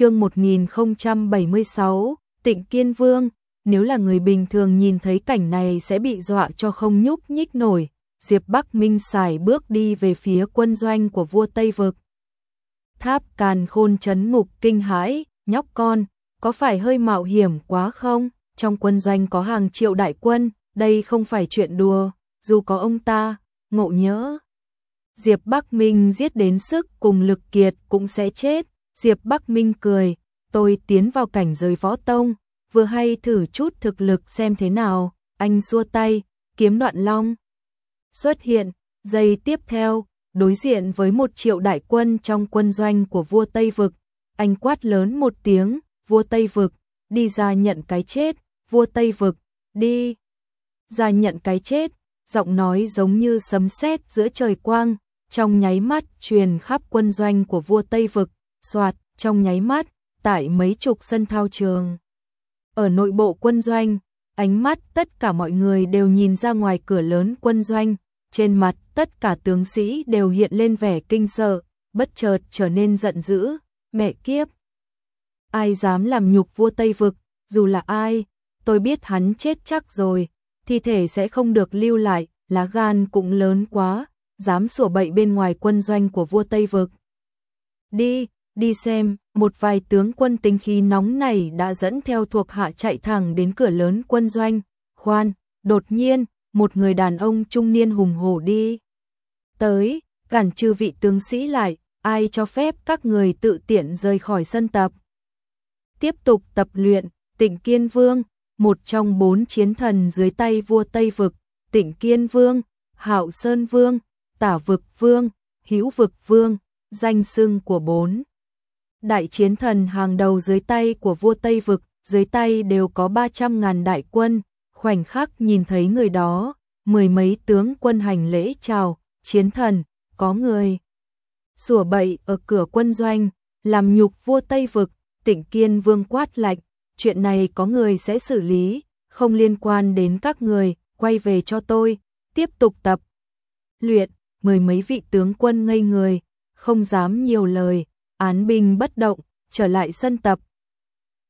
chương 1076, Tịnh Kiên Vương, nếu là người bình thường nhìn thấy cảnh này sẽ bị dọa cho không nhúc nhích nổi. Diệp Bắc Minh xài bước đi về phía quân doanh của vua Tây Vực. Tháp càn khôn chấn ngục kinh hãi, nhóc con, có phải hơi mạo hiểm quá không? Trong quân doanh có hàng triệu đại quân, đây không phải chuyện đùa, dù có ông ta, ngộ nhớ. Diệp Bắc Minh giết đến sức cùng lực kiệt cũng sẽ chết. Diệp Bắc Minh cười, tôi tiến vào cảnh giới võ tông, vừa hay thử chút thực lực xem thế nào, anh xua tay, kiếm đoạn long. Xuất hiện, giây tiếp theo, đối diện với một triệu đại quân trong quân doanh của vua Tây Vực, anh quát lớn một tiếng, vua Tây Vực, đi ra nhận cái chết, vua Tây Vực, đi. Ra nhận cái chết, giọng nói giống như sấm sét giữa trời quang, trong nháy mắt truyền khắp quân doanh của vua Tây Vực, soạt, trong nháy mắt, tại mấy chục sân thao trường. Ở nội bộ quân doanh, ánh mắt tất cả mọi người đều nhìn ra ngoài cửa lớn quân doanh, trên mặt tất cả tướng sĩ đều hiện lên vẻ kinh sợ, bất chợt trở nên giận dữ, mẹ kiếp. Ai dám làm nhục vua Tây Vực, dù là ai, tôi biết hắn chết chắc rồi, thi thể sẽ không được lưu lại, lá gan cũng lớn quá, dám sủa bậy bên ngoài quân doanh của vua Tây Vực. Đi, đi xem, một vài tướng quân tính khí nóng này đã dẫn theo thuộc hạ chạy thẳng đến cửa lớn quân doanh. Khoan, đột nhiên, một người đàn ông trung niên hùng hổ đi. Tới, cản trừ vị tướng sĩ lại, ai cho phép các người tự tiện rời khỏi sân tập. Tiếp tục tập luyện, tịnh Kiên Vương, một trong bốn chiến thần dưới tay vua Tây Vực, tịnh Kiên Vương, Hạo Sơn Vương, Tả Vực Vương, Hữu Vực Vương, danh xưng của bốn. Đại chiến thần hàng đầu dưới tay của vua Tây Vực, dưới tay đều có 300 ngàn đại quân, khoảnh khắc nhìn thấy người đó, mười mấy tướng quân hành lễ chào, chiến thần, có người. Sủa bậy ở cửa quân doanh, làm nhục vua Tây Vực, tỉnh kiên vương quát lạnh, chuyện này có người sẽ xử lý, không liên quan đến các người, quay về cho tôi, tiếp tục tập. Luyện, mười mấy vị tướng quân ngây người, không dám nhiều lời, án binh bất động, trở lại sân tập,